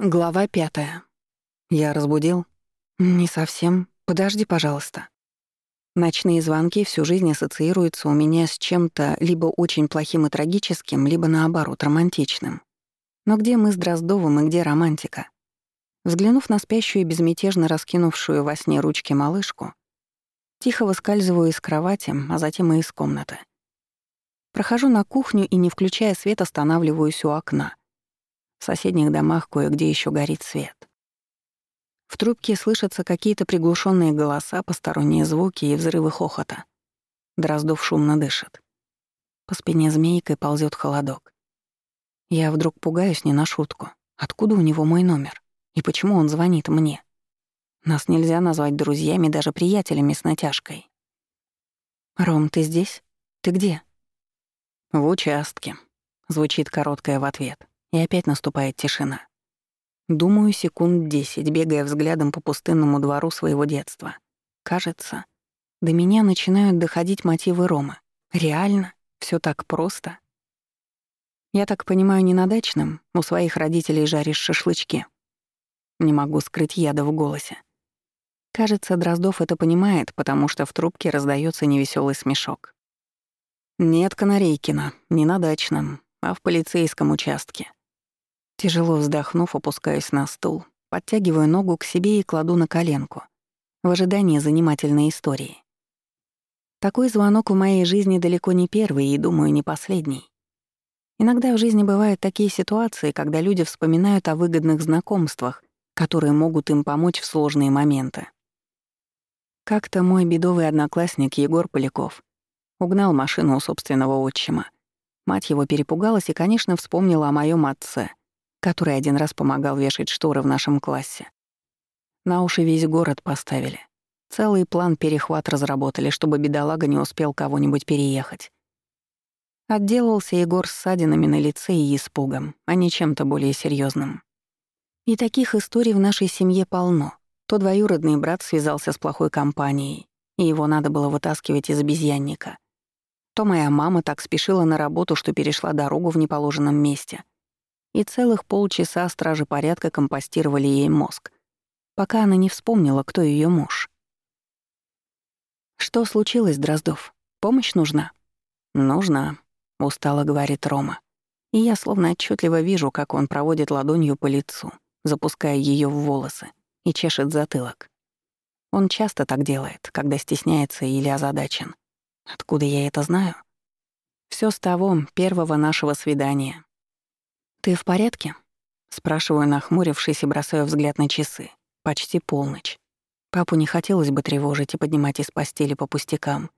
Глава пятая. Я разбудил? Не совсем. Подожди, пожалуйста. Ночные звонки всю жизнь ассоциируются у меня с чем-то либо очень плохим и трагическим, либо наоборот, романтичным. Но где мы с Дроздовым и где романтика? Взглянув на спящую и безмятежно раскинувшую во сне ручки малышку, тихо выскальзываю из кровати, а затем и из комнаты. Прохожу на кухню и, не включая свет, останавливаюсь у окна — в соседних домах кое-где еще горит свет. В трубке слышатся какие-то приглушенные голоса, посторонние звуки и взрывы хохота. Дроздов шумно дышит. По спине змейкой ползет холодок. Я вдруг пугаюсь не на шутку. Откуда у него мой номер? И почему он звонит мне? Нас нельзя назвать друзьями, даже приятелями с натяжкой. «Ром, ты здесь? Ты где?» «В участке», — звучит короткое в ответ. И опять наступает тишина. Думаю секунд десять, бегая взглядом по пустынному двору своего детства. Кажется, до меня начинают доходить мотивы Ромы. Реально? все так просто? Я так понимаю, не на дачном, у своих родителей жаришь шашлычки. Не могу скрыть яда в голосе. Кажется, Дроздов это понимает, потому что в трубке раздается невеселый смешок. Нет Канарейкина, не на дачном, а в полицейском участке. Тяжело вздохнув, опускаюсь на стул, подтягиваю ногу к себе и кладу на коленку, в ожидании занимательной истории. Такой звонок в моей жизни далеко не первый и, думаю, не последний. Иногда в жизни бывают такие ситуации, когда люди вспоминают о выгодных знакомствах, которые могут им помочь в сложные моменты. Как-то мой бедовый одноклассник Егор Поляков угнал машину у собственного отчима. Мать его перепугалась и, конечно, вспомнила о моем отце — который один раз помогал вешать шторы в нашем классе. На уши весь город поставили. Целый план перехват разработали, чтобы бедолага не успел кого-нибудь переехать. Отделался Егор с ссадинами на лице и испугом, а не чем-то более серьезным. И таких историй в нашей семье полно. То двоюродный брат связался с плохой компанией, и его надо было вытаскивать из обезьянника. То моя мама так спешила на работу, что перешла дорогу в неположенном месте — и целых полчаса стражи порядка компостировали ей мозг, пока она не вспомнила, кто ее муж. «Что случилось, Дроздов? Помощь нужна?» «Нужна», — устало говорит Рома. И я словно отчетливо вижу, как он проводит ладонью по лицу, запуская ее в волосы, и чешет затылок. Он часто так делает, когда стесняется или озадачен. Откуда я это знаю? Все с того первого нашего свидания, «Ты в порядке?» — спрашиваю, нахмурившись и бросаю взгляд на часы. Почти полночь. Папу не хотелось бы тревожить и поднимать из постели по пустякам,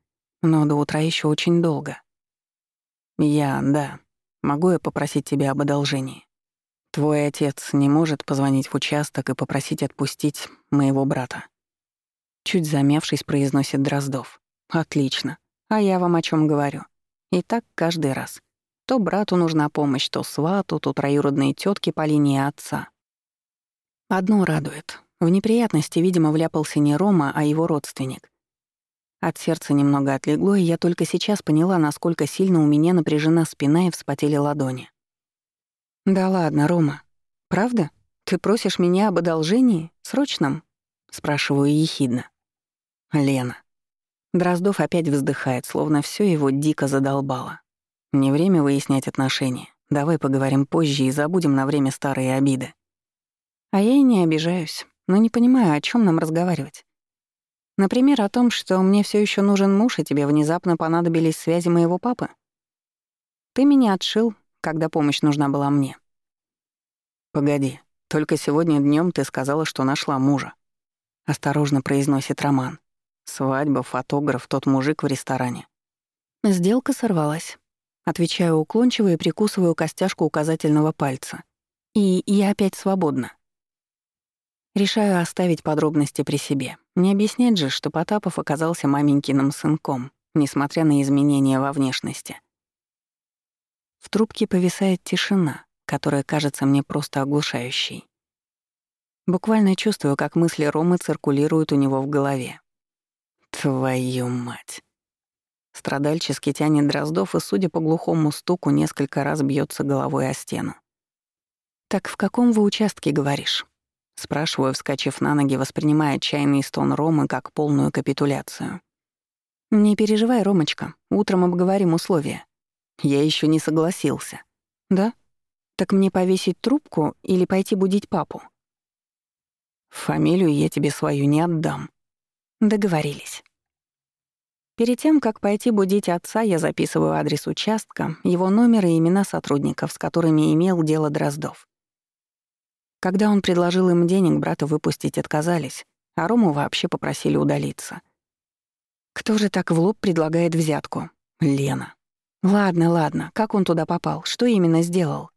но до утра еще очень долго. «Я, да. Могу я попросить тебя об одолжении? Твой отец не может позвонить в участок и попросить отпустить моего брата?» Чуть замявшись, произносит Дроздов. «Отлично. А я вам о чем говорю. И так каждый раз. То брату нужна помощь, то свату, то троюродные тетки по линии отца. Одно радует. В неприятности, видимо, вляпался не Рома, а его родственник. От сердца немного отлегло, и я только сейчас поняла, насколько сильно у меня напряжена спина и вспотели ладони. «Да ладно, Рома. Правда? Ты просишь меня об одолжении? Срочном?» — спрашиваю ехидно. «Лена». Дроздов опять вздыхает, словно все его дико задолбало. Не время выяснять отношения. Давай поговорим позже и забудем на время старые обиды. А я и не обижаюсь, но не понимаю, о чем нам разговаривать. Например, о том, что мне все еще нужен муж, и тебе внезапно понадобились связи моего папы. Ты меня отшил, когда помощь нужна была мне. Погоди, только сегодня днем ты сказала, что нашла мужа. Осторожно произносит Роман. Свадьба, фотограф, тот мужик в ресторане. Сделка сорвалась. Отвечаю уклончиво и прикусываю костяшку указательного пальца. И я опять свободна. Решаю оставить подробности при себе. Не объяснять же, что Потапов оказался маменькиным сынком, несмотря на изменения во внешности. В трубке повисает тишина, которая кажется мне просто оглушающей. Буквально чувствую, как мысли Ромы циркулируют у него в голове. Твою мать. Страдальчески тянет Дроздов и, судя по глухому стуку, несколько раз бьется головой о стену. «Так в каком вы участке, говоришь?» Спрашиваю, вскочив на ноги, воспринимая отчаянный стон Ромы как полную капитуляцию. «Не переживай, Ромочка, утром обговорим условия». Я еще не согласился. «Да? Так мне повесить трубку или пойти будить папу?» «Фамилию я тебе свою не отдам». Договорились. Перед тем, как пойти будить отца, я записываю адрес участка, его номер и имена сотрудников, с которыми имел дело Дроздов. Когда он предложил им денег, брата выпустить отказались, а Рому вообще попросили удалиться. Кто же так в лоб предлагает взятку? Лена. Ладно, ладно, как он туда попал? Что именно сделал?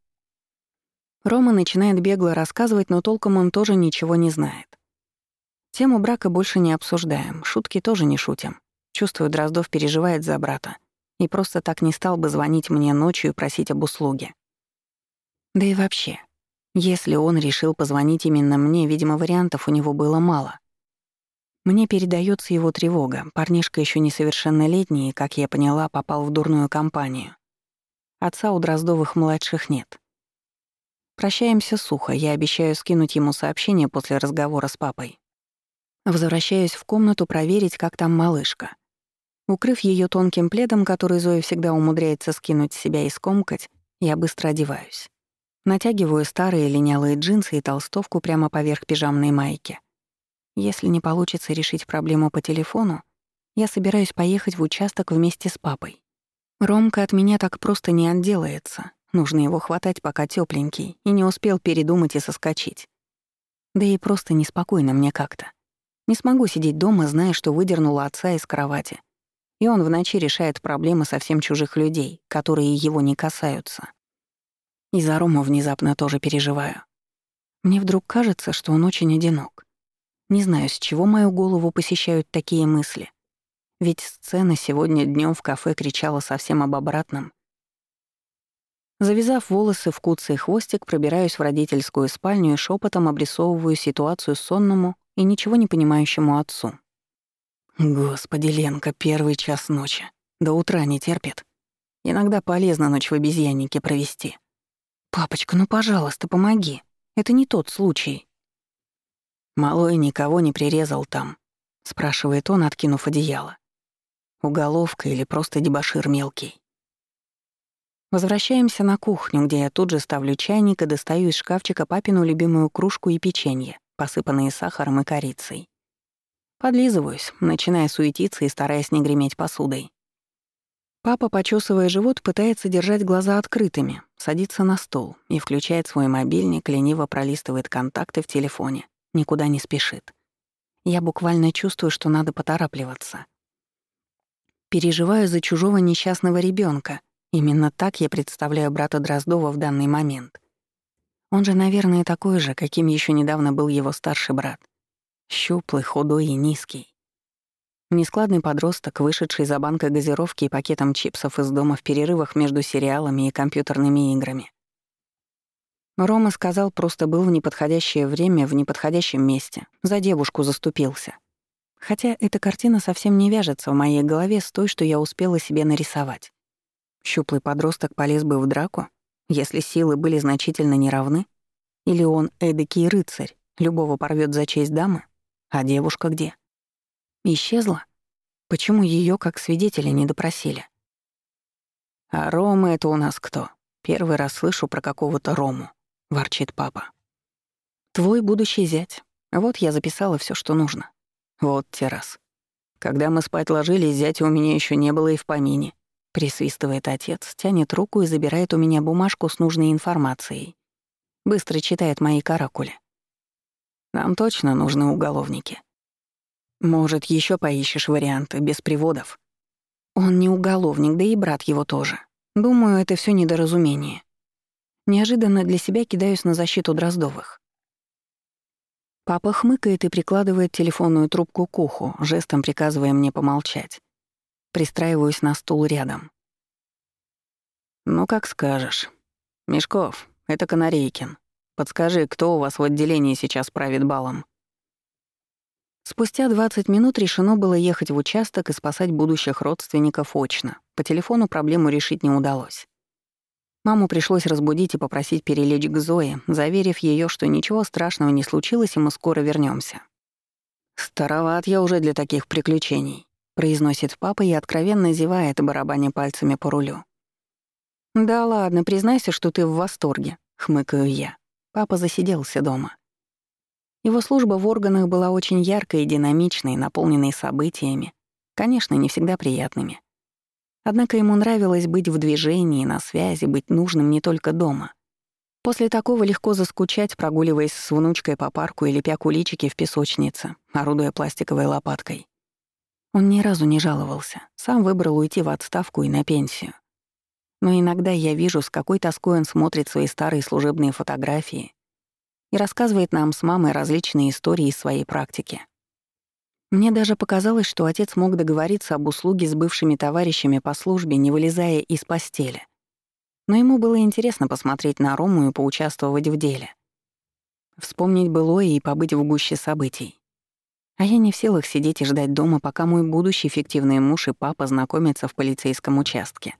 Рома начинает бегло рассказывать, но толком он тоже ничего не знает. Тему брака больше не обсуждаем, шутки тоже не шутим. Чувствую, Дроздов переживает за брата и просто так не стал бы звонить мне ночью и просить об услуге. Да и вообще, если он решил позвонить именно мне, видимо, вариантов у него было мало. Мне передается его тревога. Парнишка еще несовершеннолетний и, как я поняла, попал в дурную компанию. Отца у Дроздовых младших нет. Прощаемся сухо, я обещаю скинуть ему сообщение после разговора с папой. Возвращаюсь в комнату проверить, как там малышка. Укрыв ее тонким пледом, который Зоя всегда умудряется скинуть с себя и скомкать, я быстро одеваюсь. Натягиваю старые линялые джинсы и толстовку прямо поверх пижамной майки. Если не получится решить проблему по телефону, я собираюсь поехать в участок вместе с папой. Ромка от меня так просто не отделается. Нужно его хватать, пока тепленький, и не успел передумать и соскочить. Да и просто неспокойно мне как-то. Не смогу сидеть дома, зная, что выдернула отца из кровати. И он в ночи решает проблемы совсем чужих людей, которые его не касаются. И за Рому внезапно тоже переживаю. Мне вдруг кажется, что он очень одинок. Не знаю, с чего мою голову посещают такие мысли. Ведь сцена сегодня днем в кафе кричала совсем об обратном. Завязав волосы в куцый хвостик, пробираюсь в родительскую спальню и шепотом обрисовываю ситуацию сонному и ничего не понимающему отцу. Господи, Ленка, первый час ночи. До утра не терпит. Иногда полезно ночь в обезьяннике провести. «Папочка, ну, пожалуйста, помоги. Это не тот случай». «Малой никого не прирезал там», — спрашивает он, откинув одеяло. «Уголовка или просто дебошир мелкий?» Возвращаемся на кухню, где я тут же ставлю чайник и достаю из шкафчика папину любимую кружку и печенье, посыпанные сахаром и корицей. Подлизываюсь, начиная суетиться и стараясь не греметь посудой. Папа, почесывая живот, пытается держать глаза открытыми, садится на стол и включает свой мобильник, лениво пролистывает контакты в телефоне, никуда не спешит. Я буквально чувствую, что надо поторапливаться. Переживаю за чужого несчастного ребенка. Именно так я представляю брата Дроздова в данный момент. Он же, наверное, такой же, каким еще недавно был его старший брат. Щуплый, худой и низкий. Нескладный подросток, вышедший за банкой газировки и пакетом чипсов из дома в перерывах между сериалами и компьютерными играми. Рома сказал, просто был в неподходящее время, в неподходящем месте, за девушку заступился. Хотя эта картина совсем не вяжется в моей голове с той, что я успела себе нарисовать. Щуплый подросток полез бы в драку, если силы были значительно неравны? Или он эдакий рыцарь, любого порвет за честь дамы? А девушка где? Исчезла? Почему ее как свидетеля не допросили? «А Рома — это у нас кто? Первый раз слышу про какого-то Рому», — ворчит папа. «Твой будущий зять. Вот я записала все, что нужно. Вот те раз. Когда мы спать ложились, зятя у меня еще не было и в помине. Присвистывает отец, тянет руку и забирает у меня бумажку с нужной информацией. Быстро читает мои каракули. Нам точно нужны уголовники. Может, еще поищешь варианты без приводов? Он не уголовник, да и брат его тоже. Думаю, это все недоразумение. Неожиданно для себя кидаюсь на защиту Дроздовых. Папа хмыкает и прикладывает телефонную трубку к уху, жестом приказывая мне помолчать. Пристраиваюсь на стул рядом. «Ну, как скажешь. Мешков, это Канарейкин. Подскажи, кто у вас в отделении сейчас правит балом?» Спустя 20 минут решено было ехать в участок и спасать будущих родственников очно. По телефону проблему решить не удалось. Маму пришлось разбудить и попросить перелечь к Зое, заверив ее, что ничего страшного не случилось, и мы скоро вернемся. «Староват я уже для таких приключений», — произносит папа и откровенно зевает, барабаня пальцами по рулю. «Да ладно, признайся, что ты в восторге», — хмыкаю я. Папа засиделся дома. Его служба в органах была очень яркой и динамичной, наполненной событиями, конечно, не всегда приятными. Однако ему нравилось быть в движении, на связи, быть нужным не только дома. После такого легко заскучать, прогуливаясь с внучкой по парку или пя куличики в песочнице, орудуя пластиковой лопаткой. Он ни разу не жаловался, сам выбрал уйти в отставку и на пенсию. Но иногда я вижу, с какой тоской он смотрит свои старые служебные фотографии и рассказывает нам с мамой различные истории из своей практики. Мне даже показалось, что отец мог договориться об услуге с бывшими товарищами по службе, не вылезая из постели. Но ему было интересно посмотреть на Рому и поучаствовать в деле. Вспомнить былое и побыть в гуще событий. А я не в силах сидеть и ждать дома, пока мой будущий фиктивный муж и папа знакомятся в полицейском участке.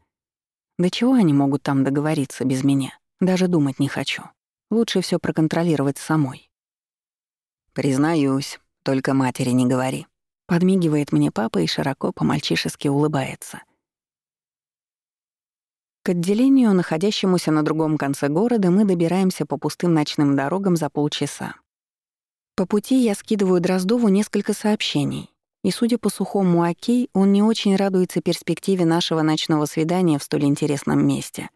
До чего они могут там договориться без меня? Даже думать не хочу. Лучше все проконтролировать самой. Признаюсь, только матери не говори. Подмигивает мне папа и широко по-мальчишески улыбается. К отделению, находящемуся на другом конце города, мы добираемся по пустым ночным дорогам за полчаса. По пути я скидываю Дроздову несколько сообщений, и, судя по сухому окей, он не очень радуется перспективе нашего ночного свидания в столь интересном месте.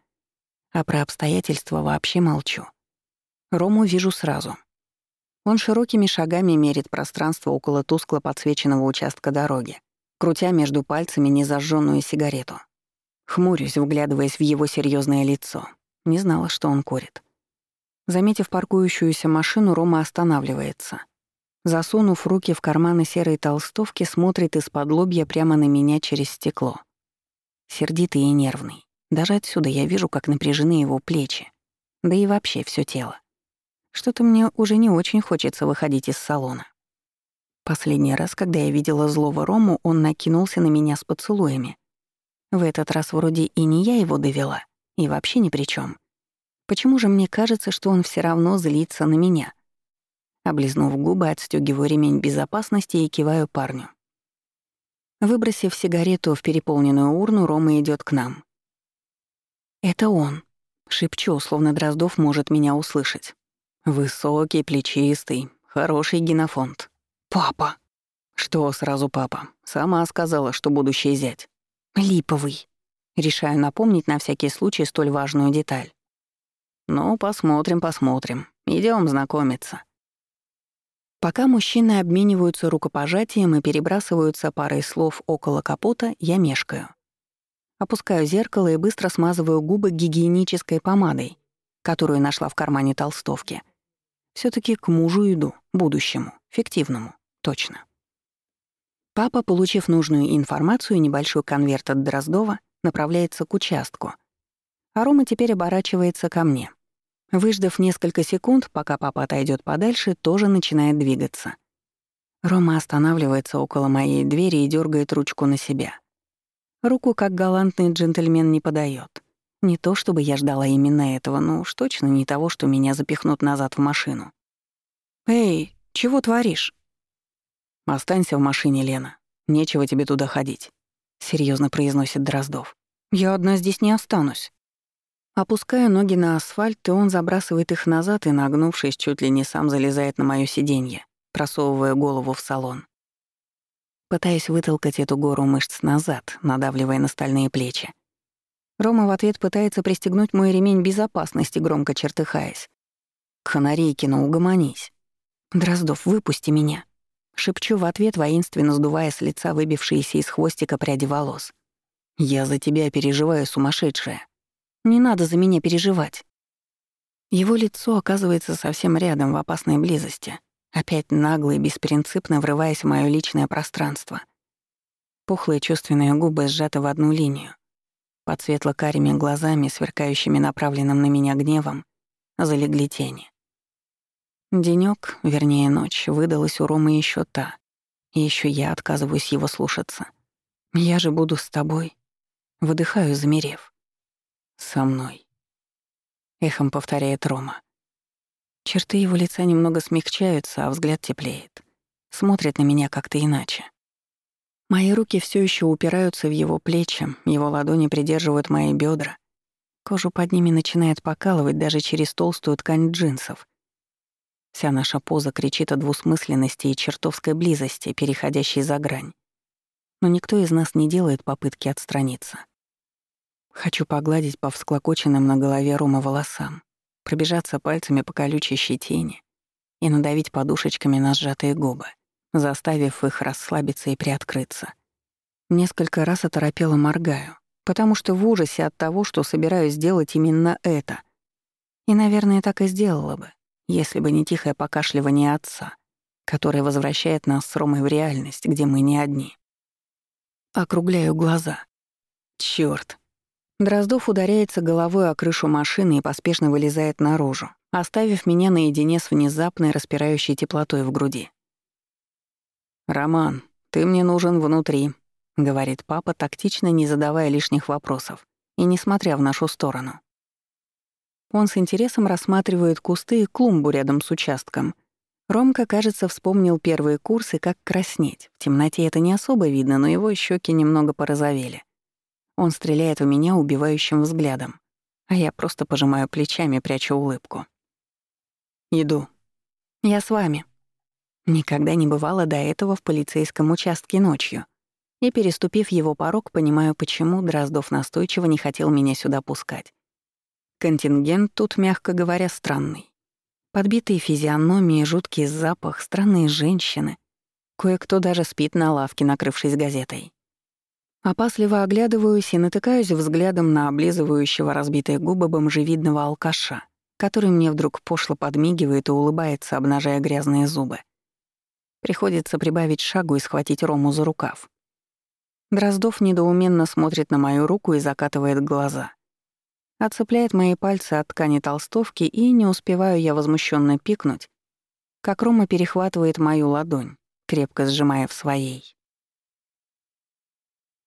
А про обстоятельства вообще молчу. Рому вижу сразу. Он широкими шагами мерит пространство около тускло подсвеченного участка дороги, крутя между пальцами незажженную сигарету. Хмурюсь, вглядываясь в его серьезное лицо. Не знала, что он курит. Заметив паркующуюся машину, Рома останавливается. Засунув руки в карманы серой толстовки, смотрит из-под лобья прямо на меня через стекло. Сердитый и нервный. Даже отсюда я вижу, как напряжены его плечи. Да и вообще все тело. Что-то мне уже не очень хочется выходить из салона. Последний раз, когда я видела злого Рому, он накинулся на меня с поцелуями. В этот раз вроде и не я его довела, и вообще ни при чем. Почему же мне кажется, что он все равно злится на меня? Облизнув губы, отстегиваю ремень безопасности и киваю парню. Выбросив сигарету в переполненную урну, Рома идет к нам. «Это он», — шепчу, словно Дроздов может меня услышать. Высокий, плечистый, хороший генофонд. Папа. Что сразу папа? Сама сказала, что будущий зять. Липовый. Решаю напомнить на всякий случай столь важную деталь. Ну, посмотрим, посмотрим. Идем знакомиться. Пока мужчины обмениваются рукопожатием и перебрасываются парой слов около капота, я мешкаю. Опускаю зеркало и быстро смазываю губы гигиенической помадой, которую нашла в кармане толстовки — все таки к мужу иду, будущему, фиктивному, точно. Папа, получив нужную информацию и небольшой конверт от Дроздова, направляется к участку. А Рома теперь оборачивается ко мне. Выждав несколько секунд, пока папа отойдет подальше, тоже начинает двигаться. Рома останавливается около моей двери и дергает ручку на себя. Руку, как галантный джентльмен, не подает. Не то чтобы я ждала именно этого, но уж точно не того, что меня запихнут назад в машину. «Эй, чего творишь?» «Останься в машине, Лена. Нечего тебе туда ходить», — серьезно произносит Дроздов. «Я одна здесь не останусь». Опускаю ноги на асфальт, и он забрасывает их назад и, нагнувшись, чуть ли не сам залезает на моё сиденье, просовывая голову в салон. Пытаясь вытолкать эту гору мышц назад, надавливая на стальные плечи. Рома в ответ пытается пристегнуть мой ремень безопасности, громко чертыхаясь. «Канарейкина, угомонись». «Дроздов, выпусти меня». Шепчу в ответ, воинственно сдувая с лица выбившиеся из хвостика пряди волос. «Я за тебя переживаю, сумасшедшая. Не надо за меня переживать». Его лицо оказывается совсем рядом, в опасной близости, опять нагло и беспринципно врываясь в моё личное пространство. Пухлые чувственные губы сжаты в одну линию, под светло-карими глазами, сверкающими направленным на меня гневом, залегли тени. Денёк, вернее ночь, выдалась у Ромы ещё та, и ещё я отказываюсь его слушаться. Я же буду с тобой. Выдыхаю, замерев. Со мной. эхом повторяет Рома. Черты его лица немного смягчаются, а взгляд теплеет. Смотрит на меня как-то иначе. Мои руки все еще упираются в его плечи, его ладони придерживают мои бедра. Кожу под ними начинает покалывать даже через толстую ткань джинсов. Вся наша поза кричит о двусмысленности и чертовской близости, переходящей за грань. Но никто из нас не делает попытки отстраниться. Хочу погладить по всклокоченным на голове Рома волосам, пробежаться пальцами по колючей щетине и надавить подушечками на сжатые губы, заставив их расслабиться и приоткрыться. Несколько раз оторопело моргаю, потому что в ужасе от того, что собираюсь сделать именно это. И, наверное, так и сделала бы, если бы не тихое покашливание отца, которое возвращает нас с Ромой в реальность, где мы не одни. Округляю глаза. Чёрт, Дроздов ударяется головой о крышу машины и поспешно вылезает наружу, оставив меня наедине с внезапной распирающей теплотой в груди. «Роман, ты мне нужен внутри», — говорит папа, тактично не задавая лишних вопросов и не смотря в нашу сторону. Он с интересом рассматривает кусты и клумбу рядом с участком. Ромка, кажется, вспомнил первые курсы, как краснеть. В темноте это не особо видно, но его щеки немного порозовели. Он стреляет в меня убивающим взглядом, а я просто пожимаю плечами, прячу улыбку. Иду. Я с вами. Никогда не бывало до этого в полицейском участке ночью. И, переступив его порог, понимаю, почему Дроздов настойчиво не хотел меня сюда пускать. Контингент тут, мягко говоря, странный. Подбитые физиономии, жуткий запах, странные женщины. Кое-кто даже спит на лавке, накрывшись газетой. Опасливо оглядываюсь и натыкаюсь взглядом на облизывающего разбитые губы бомжевидного алкаша, который мне вдруг пошло подмигивает и улыбается, обнажая грязные зубы. Приходится прибавить шагу и схватить Рому за рукав. Дроздов недоуменно смотрит на мою руку и закатывает глаза. Отцепляет мои пальцы от ткани толстовки, и не успеваю я возмущенно пикнуть, как Рома перехватывает мою ладонь, крепко сжимая в своей.